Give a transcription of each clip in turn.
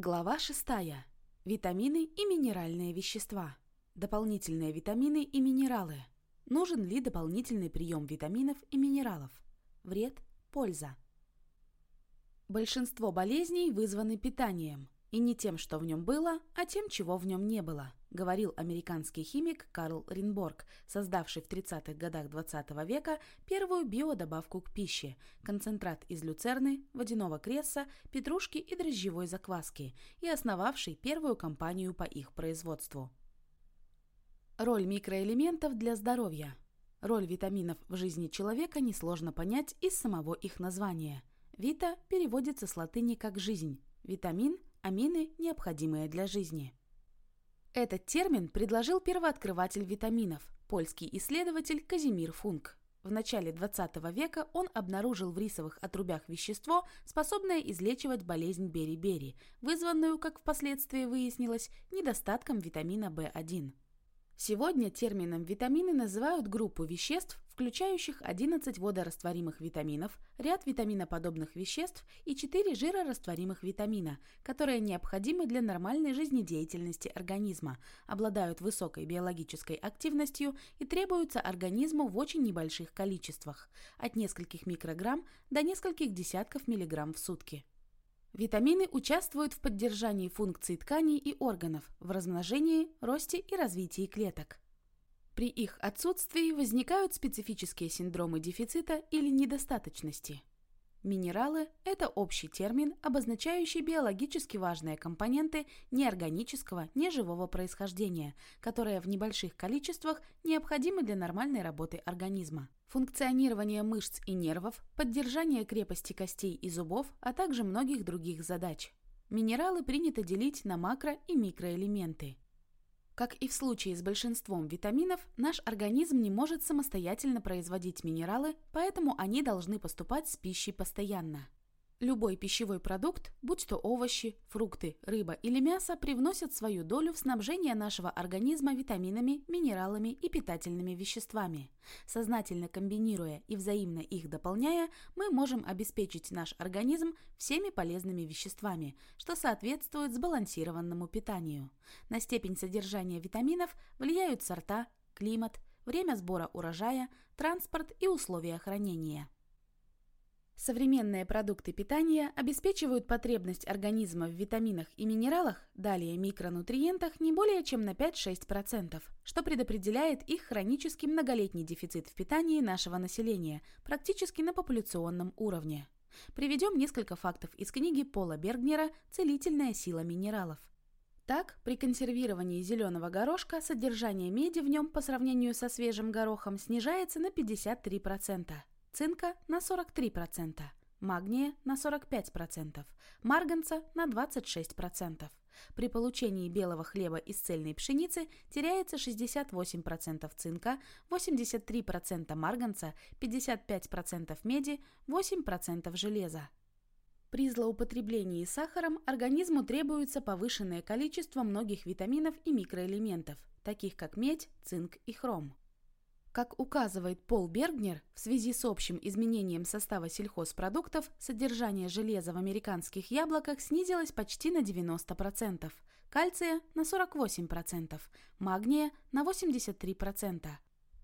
Глава 6. Витамины и минеральные вещества. Дополнительные витамины и минералы. Нужен ли дополнительный прием витаминов и минералов? Вред, польза. Большинство болезней вызваны питанием. И не тем, что в нем было, а тем, чего в нем не было, говорил американский химик Карл Ринборг, создавший в 30-х годах 20 -го века первую биодобавку к пище – концентрат из люцерны, водяного кресса, петрушки и дрожжевой закваски, и основавший первую компанию по их производству. Роль микроэлементов для здоровья. Роль витаминов в жизни человека несложно понять из самого их названия. «Вита» переводится с латыни как «жизнь», «витамин» амины, необходимые для жизни. Этот термин предложил первооткрыватель витаминов, польский исследователь Казимир Функ. В начале 20 века он обнаружил в рисовых отрубях вещество, способное излечивать болезнь бери-бери, вызванную, как впоследствии выяснилось, недостатком витамина В1. Сегодня термином витамины называют группу веществ, включающих 11 водорастворимых витаминов, ряд витаминоподобных веществ и 4 жирорастворимых витамина, которые необходимы для нормальной жизнедеятельности организма, обладают высокой биологической активностью и требуются организму в очень небольших количествах, от нескольких микрограмм до нескольких десятков миллиграмм в сутки. Витамины участвуют в поддержании функций тканей и органов, в размножении, росте и развитии клеток. При их отсутствии возникают специфические синдромы дефицита или недостаточности. Минералы – это общий термин, обозначающий биологически важные компоненты неорганического, неживого происхождения, которые в небольших количествах необходимы для нормальной работы организма. Функционирование мышц и нервов, поддержание крепости костей и зубов, а также многих других задач. Минералы принято делить на макро- и микроэлементы. Как и в случае с большинством витаминов, наш организм не может самостоятельно производить минералы, поэтому они должны поступать с пищей постоянно. Любой пищевой продукт, будь то овощи, фрукты, рыба или мясо, привносят свою долю в снабжение нашего организма витаминами, минералами и питательными веществами. Сознательно комбинируя и взаимно их дополняя, мы можем обеспечить наш организм всеми полезными веществами, что соответствует сбалансированному питанию. На степень содержания витаминов влияют сорта, климат, время сбора урожая, транспорт и условия хранения. Современные продукты питания обеспечивают потребность организма в витаминах и минералах, далее микронутриентах, не более чем на 5-6%, что предопределяет их хронический многолетний дефицит в питании нашего населения, практически на популяционном уровне. Приведем несколько фактов из книги Пола Бергнера «Целительная сила минералов». Так, при консервировании зеленого горошка содержание меди в нем по сравнению со свежим горохом снижается на 53% цинка на 43%, магния на 45%, марганца на 26%. При получении белого хлеба из цельной пшеницы теряется 68% цинка, 83% марганца, 55% меди, 8% железа. При злоупотреблении сахаром организму требуется повышенное количество многих витаминов и микроэлементов, таких как медь, цинк и хром. Как указывает Пол Бергнер, в связи с общим изменением состава сельхозпродуктов, содержание железа в американских яблоках снизилось почти на 90%, кальция – на 48%, магния – на 83%.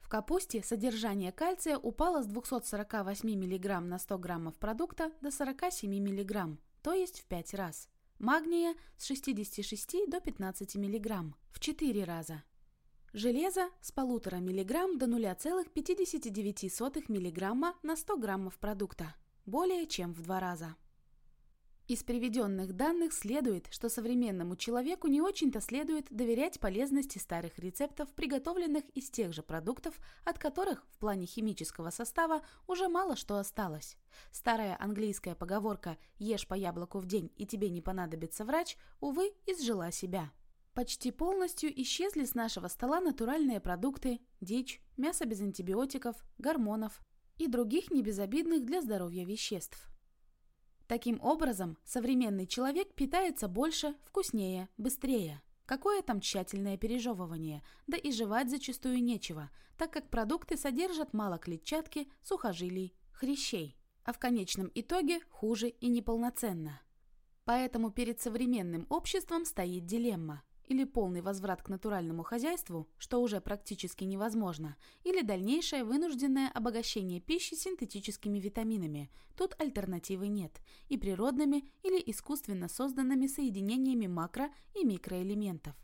В капусте содержание кальция упало с 248 мг на 100 граммов продукта до 47 мг, то есть в 5 раз. Магния – с 66 до 15 мг, в 4 раза. Железо с 1,5 мг до 0,59 мг на 100 граммов продукта, более чем в два раза. Из приведенных данных следует, что современному человеку не очень-то следует доверять полезности старых рецептов, приготовленных из тех же продуктов, от которых в плане химического состава уже мало что осталось. Старая английская поговорка «Ешь по яблоку в день, и тебе не понадобится врач» увы, изжила себя. Почти полностью исчезли с нашего стола натуральные продукты, дичь, мясо без антибиотиков, гормонов и других небезобидных для здоровья веществ. Таким образом, современный человек питается больше, вкуснее, быстрее. Какое там тщательное пережевывание, да и жевать зачастую нечего, так как продукты содержат мало клетчатки, сухожилий, хрящей, а в конечном итоге хуже и неполноценно. Поэтому перед современным обществом стоит дилемма. Или полный возврат к натуральному хозяйству, что уже практически невозможно, или дальнейшее вынужденное обогащение пищи синтетическими витаминами. Тут альтернативы нет. И природными, или искусственно созданными соединениями макро- и микроэлементов.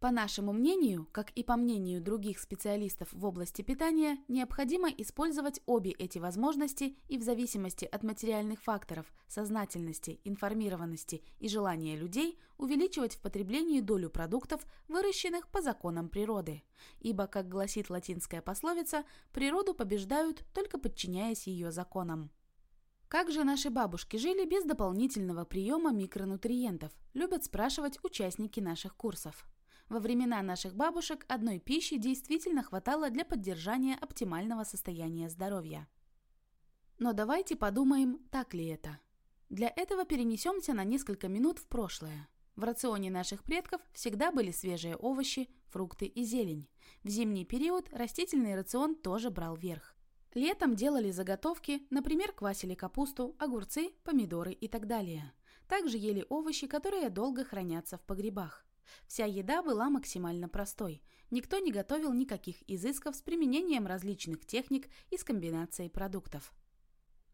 По нашему мнению, как и по мнению других специалистов в области питания, необходимо использовать обе эти возможности и в зависимости от материальных факторов, сознательности, информированности и желания людей увеличивать в потреблении долю продуктов, выращенных по законам природы. Ибо, как гласит латинская пословица, природу побеждают, только подчиняясь ее законам. Как же наши бабушки жили без дополнительного приема микронутриентов, любят спрашивать участники наших курсов. Во времена наших бабушек одной пищи действительно хватало для поддержания оптимального состояния здоровья. Но давайте подумаем, так ли это. Для этого перенесемся на несколько минут в прошлое. В рационе наших предков всегда были свежие овощи, фрукты и зелень. В зимний период растительный рацион тоже брал верх. Летом делали заготовки, например, квасили капусту, огурцы, помидоры и так далее. Также ели овощи, которые долго хранятся в погребах. Вся еда была максимально простой. Никто не готовил никаких изысков с применением различных техник и с комбинацией продуктов.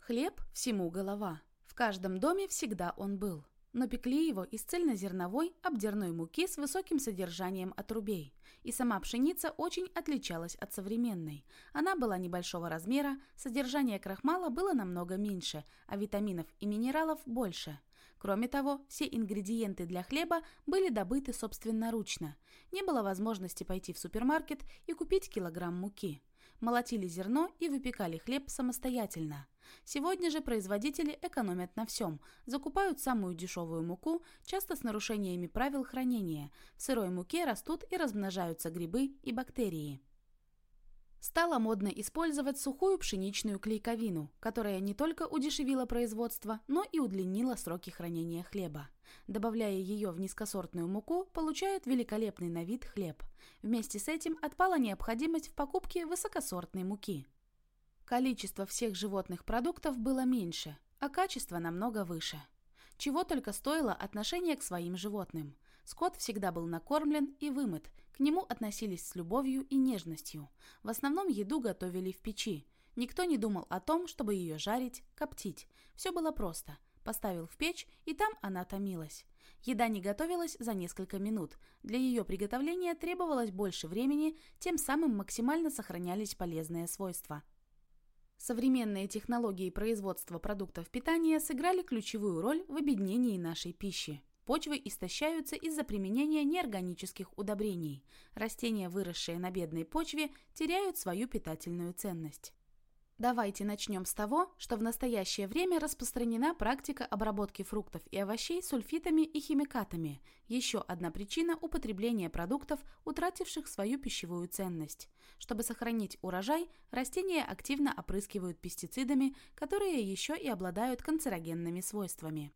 Хлеб – всему голова. В каждом доме всегда он был. Но пекли его из цельнозерновой обдерной муки с высоким содержанием отрубей. И сама пшеница очень отличалась от современной. Она была небольшого размера, содержание крахмала было намного меньше, а витаминов и минералов больше – Кроме того, все ингредиенты для хлеба были добыты собственноручно. Не было возможности пойти в супермаркет и купить килограмм муки. Молотили зерно и выпекали хлеб самостоятельно. Сегодня же производители экономят на всем, закупают самую дешевую муку, часто с нарушениями правил хранения. В сырой муке растут и размножаются грибы и бактерии. Стало модно использовать сухую пшеничную клейковину, которая не только удешевила производство, но и удлинила сроки хранения хлеба. Добавляя ее в низкосортную муку, получают великолепный на вид хлеб. Вместе с этим отпала необходимость в покупке высокосортной муки. Количество всех животных продуктов было меньше, а качество намного выше. Чего только стоило отношение к своим животным. Скот всегда был накормлен и вымыт, к нему относились с любовью и нежностью. В основном еду готовили в печи. Никто не думал о том, чтобы ее жарить, коптить. Все было просто. Поставил в печь, и там она томилась. Еда не готовилась за несколько минут. Для ее приготовления требовалось больше времени, тем самым максимально сохранялись полезные свойства. Современные технологии производства продуктов питания сыграли ключевую роль в объединении нашей пищи. Почвы истощаются из-за применения неорганических удобрений. Растения, выросшие на бедной почве, теряют свою питательную ценность. Давайте начнем с того, что в настоящее время распространена практика обработки фруктов и овощей сульфитами и химикатами. Еще одна причина употребления продуктов, утративших свою пищевую ценность. Чтобы сохранить урожай, растения активно опрыскивают пестицидами, которые еще и обладают канцерогенными свойствами.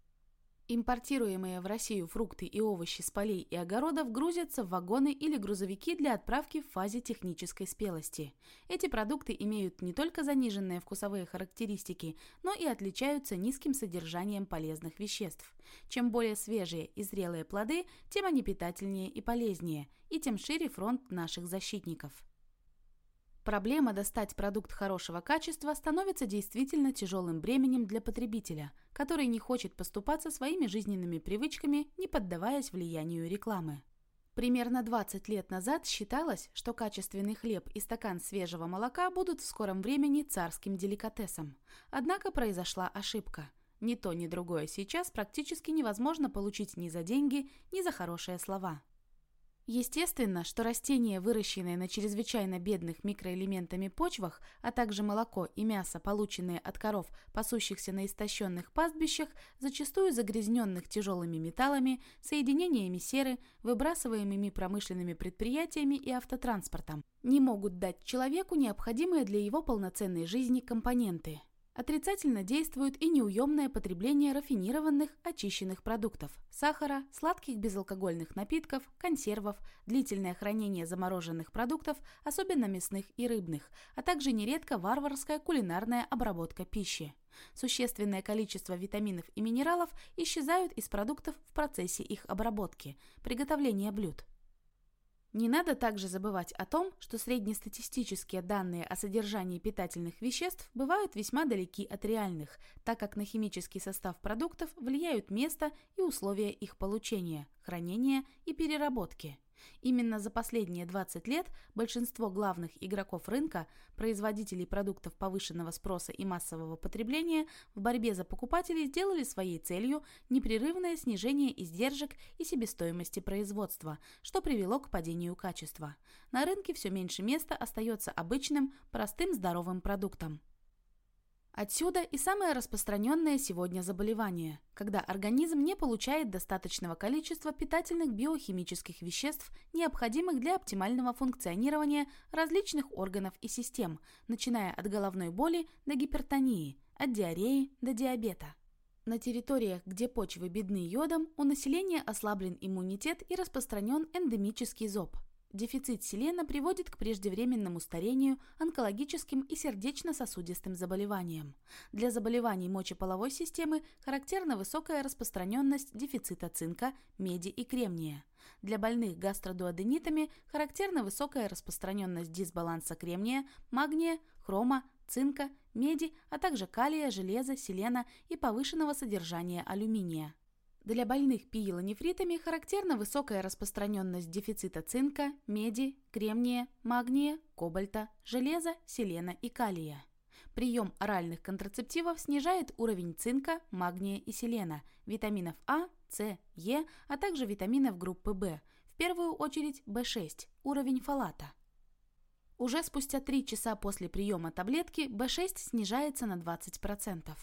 Импортируемые в Россию фрукты и овощи с полей и огородов грузятся в вагоны или грузовики для отправки в фазе технической спелости. Эти продукты имеют не только заниженные вкусовые характеристики, но и отличаются низким содержанием полезных веществ. Чем более свежие и зрелые плоды, тем они питательнее и полезнее, и тем шире фронт наших защитников. Проблема достать продукт хорошего качества становится действительно тяжелым бременем для потребителя, который не хочет поступаться своими жизненными привычками, не поддаваясь влиянию рекламы. Примерно 20 лет назад считалось, что качественный хлеб и стакан свежего молока будут в скором времени царским деликатесом. Однако произошла ошибка. Ни то, ни другое сейчас практически невозможно получить ни за деньги, ни за хорошие слова. Естественно, что растения, выращенные на чрезвычайно бедных микроэлементами почвах, а также молоко и мясо, полученные от коров, пасущихся на истощенных пастбищах, зачастую загрязненных тяжелыми металлами, соединениями серы, выбрасываемыми промышленными предприятиями и автотранспортом, не могут дать человеку необходимые для его полноценной жизни компоненты. Отрицательно действует и неуемное потребление рафинированных, очищенных продуктов, сахара, сладких безалкогольных напитков, консервов, длительное хранение замороженных продуктов, особенно мясных и рыбных, а также нередко варварская кулинарная обработка пищи. Существенное количество витаминов и минералов исчезают из продуктов в процессе их обработки, приготовления блюд. Не надо также забывать о том, что среднестатистические данные о содержании питательных веществ бывают весьма далеки от реальных, так как на химический состав продуктов влияют место и условия их получения, хранения и переработки. Именно за последние 20 лет большинство главных игроков рынка, производителей продуктов повышенного спроса и массового потребления, в борьбе за покупателей сделали своей целью непрерывное снижение издержек и себестоимости производства, что привело к падению качества. На рынке все меньше места остается обычным, простым здоровым продуктам. Отсюда и самое распространенное сегодня заболевание, когда организм не получает достаточного количества питательных биохимических веществ, необходимых для оптимального функционирования различных органов и систем, начиная от головной боли до гипертонии, от диареи до диабета. На территориях, где почвы бедны йодом, у населения ослаблен иммунитет и распространен эндемический зоб – Дефицит селена приводит к преждевременному старению, онкологическим и сердечно-сосудистым заболеваниям. Для заболеваний мочеполовой системы характерна высокая распространенность дефицита цинка, меди и кремния. Для больных гастродуоденитами характерна высокая распространенность дисбаланса кремния, магния, хрома, цинка, меди, а также калия, железа, селена и повышенного содержания алюминия. Для больных пиелонефритами характерна высокая распространенность дефицита цинка, меди, кремния, магния, кобальта, железа, селена и калия. Прием оральных контрацептивов снижает уровень цинка, магния и селена, витаминов А, С, Е, а также витаминов группы В, в первую очередь В6, уровень фолата. Уже спустя 3 часа после приема таблетки В6 снижается на 20%.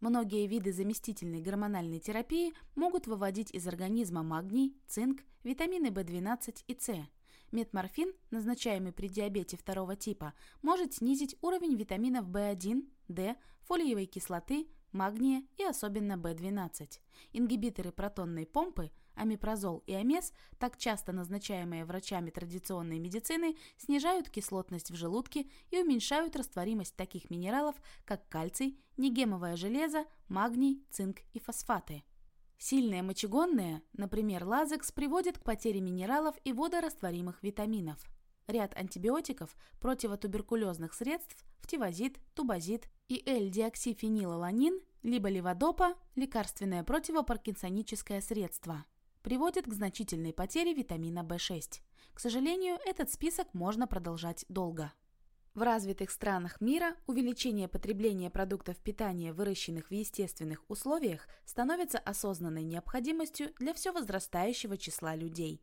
Многие виды заместительной гормональной терапии могут выводить из организма магний, цинк, витамины В12 и С. Метморфин, назначаемый при диабете второго типа, может снизить уровень витаминов В1, D, фолиевой кислоты, магния и особенно В12. Ингибиторы протонной помпы Амипрозол и амес, так часто назначаемые врачами традиционной медицины, снижают кислотность в желудке и уменьшают растворимость таких минералов, как кальций, негемовое железо, магний, цинк и фосфаты. Сильные мочегонные, например, лазекс, приводят к потере минералов и водорастворимых витаминов. Ряд антибиотиков, противотуберкулезных средств, фтивазид, тубазид и L-диоксифенилаланин, либо леводопа – лекарственное противопаркинсоническое средство – приводит к значительной потере витамина В6. К сожалению, этот список можно продолжать долго. В развитых странах мира увеличение потребления продуктов питания, выращенных в естественных условиях, становится осознанной необходимостью для все возрастающего числа людей.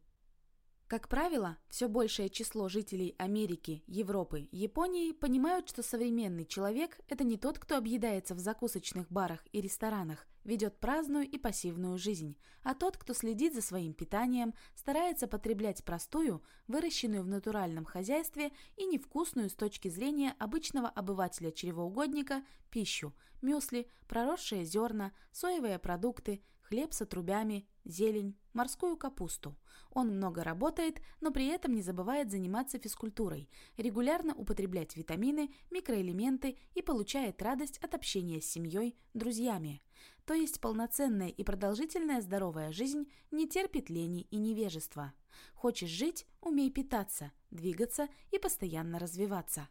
Как правило, все большее число жителей Америки, Европы, Японии понимают, что современный человек – это не тот, кто объедается в закусочных барах и ресторанах, ведет праздную и пассивную жизнь, а тот, кто следит за своим питанием, старается потреблять простую, выращенную в натуральном хозяйстве и невкусную с точки зрения обычного обывателя-чревоугодника пищу – мюсли, проросшие зерна, соевые продукты, хлеб с отрубями, зелень, морскую капусту. Он много работает, но при этом не забывает заниматься физкультурой, регулярно употреблять витамины, микроэлементы и получает радость от общения с семьей, друзьями. То есть полноценная и продолжительная здоровая жизнь не терпит лени и невежества. Хочешь жить – умей питаться, двигаться и постоянно развиваться.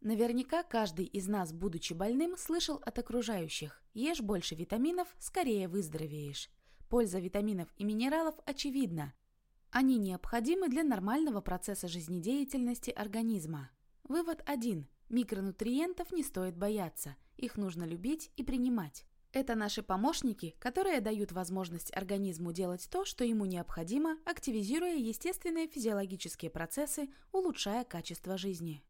Наверняка каждый из нас, будучи больным, слышал от окружающих «Ешь больше витаминов, скорее выздоровеешь». Польза витаминов и минералов очевидна. Они необходимы для нормального процесса жизнедеятельности организма. Вывод 1. Микронутриентов не стоит бояться, их нужно любить и принимать. Это наши помощники, которые дают возможность организму делать то, что ему необходимо, активизируя естественные физиологические процессы, улучшая качество жизни.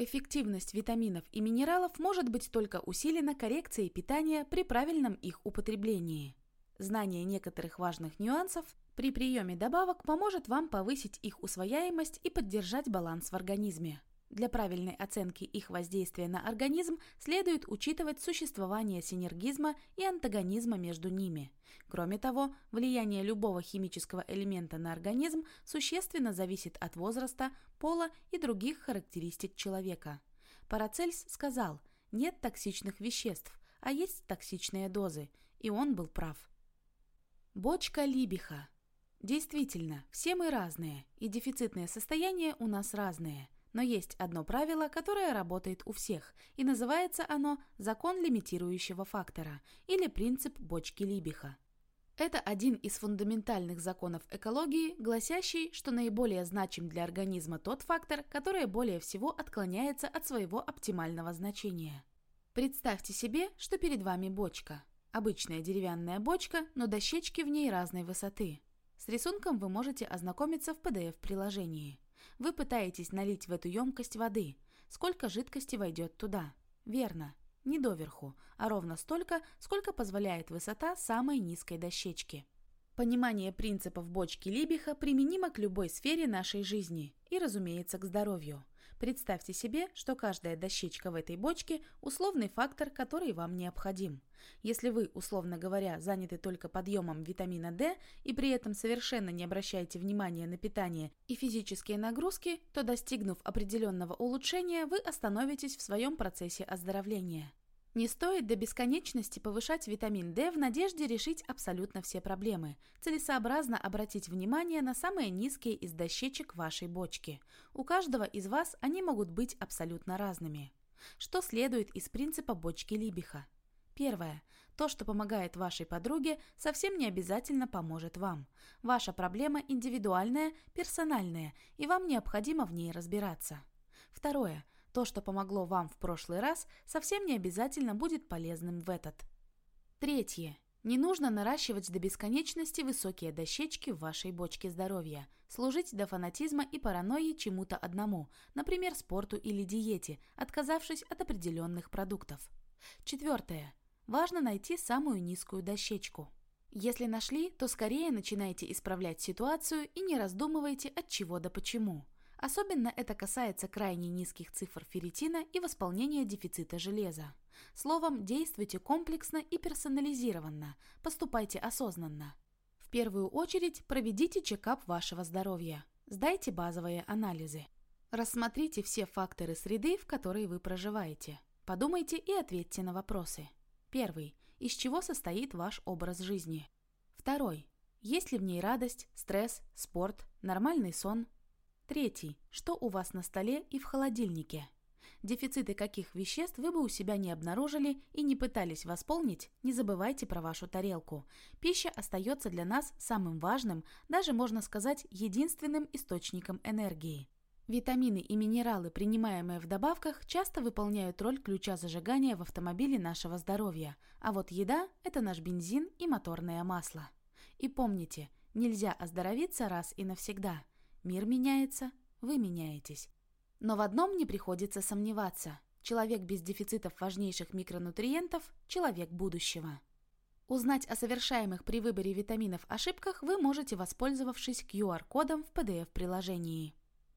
Эффективность витаминов и минералов может быть только усилена коррекцией питания при правильном их употреблении. Знание некоторых важных нюансов при приеме добавок поможет вам повысить их усвояемость и поддержать баланс в организме. Для правильной оценки их воздействия на организм следует учитывать существование синергизма и антагонизма между ними. Кроме того, влияние любого химического элемента на организм существенно зависит от возраста, пола и других характеристик человека. Парацельс сказал, нет токсичных веществ, а есть токсичные дозы, и он был прав. Бочка Либиха. Действительно, все мы разные, и дефицитные состояния у нас разные – но есть одно правило, которое работает у всех, и называется оно «закон лимитирующего фактора» или принцип бочки Либиха. Это один из фундаментальных законов экологии, гласящий, что наиболее значим для организма тот фактор, который более всего отклоняется от своего оптимального значения. Представьте себе, что перед вами бочка. Обычная деревянная бочка, но дощечки в ней разной высоты. С рисунком вы можете ознакомиться в PDF-приложении. Вы пытаетесь налить в эту емкость воды. Сколько жидкости войдет туда? Верно, не доверху, а ровно столько, сколько позволяет высота самой низкой дощечки. Понимание принципов бочки Либиха применимо к любой сфере нашей жизни и, разумеется, к здоровью. Представьте себе, что каждая дощечка в этой бочке – условный фактор, который вам необходим. Если вы, условно говоря, заняты только подъемом витамина D и при этом совершенно не обращаете внимания на питание и физические нагрузки, то достигнув определенного улучшения, вы остановитесь в своем процессе оздоровления. Не стоит до бесконечности повышать витамин D в надежде решить абсолютно все проблемы. Целесообразно обратить внимание на самые низкие из дощечек вашей бочки. У каждого из вас они могут быть абсолютно разными. Что следует из принципа бочки Либиха? Первое. То, что помогает вашей подруге, совсем не обязательно поможет вам. Ваша проблема индивидуальная, персональная, и вам необходимо в ней разбираться. Второе. То, что помогло вам в прошлый раз, совсем не обязательно будет полезным в этот. Третье. Не нужно наращивать до бесконечности высокие дощечки в вашей бочке здоровья, служить до фанатизма и паранойи чему-то одному, например, спорту или диете, отказавшись от определенных продуктов. Четвертое. Важно найти самую низкую дощечку. Если нашли, то скорее начинайте исправлять ситуацию и не раздумывайте от чего да почему. Особенно это касается крайне низких цифр ферритина и восполнения дефицита железа. Словом, действуйте комплексно и персонализированно, поступайте осознанно. В первую очередь проведите чекап вашего здоровья, сдайте базовые анализы. Рассмотрите все факторы среды, в которой вы проживаете. Подумайте и ответьте на вопросы. Первый. Из чего состоит ваш образ жизни? Второй. Есть ли в ней радость, стресс, спорт, нормальный сон, Третий. Что у вас на столе и в холодильнике? Дефициты каких веществ вы бы у себя не обнаружили и не пытались восполнить, не забывайте про вашу тарелку. Пища остается для нас самым важным, даже можно сказать, единственным источником энергии. Витамины и минералы, принимаемые в добавках, часто выполняют роль ключа зажигания в автомобиле нашего здоровья, а вот еда – это наш бензин и моторное масло. И помните, нельзя оздоровиться раз и навсегда – Мир меняется, вы меняетесь. Но в одном не приходится сомневаться. Человек без дефицитов важнейших микронутриентов – человек будущего. Узнать о совершаемых при выборе витаминов ошибках вы можете, воспользовавшись QR-кодом в PDF-приложении.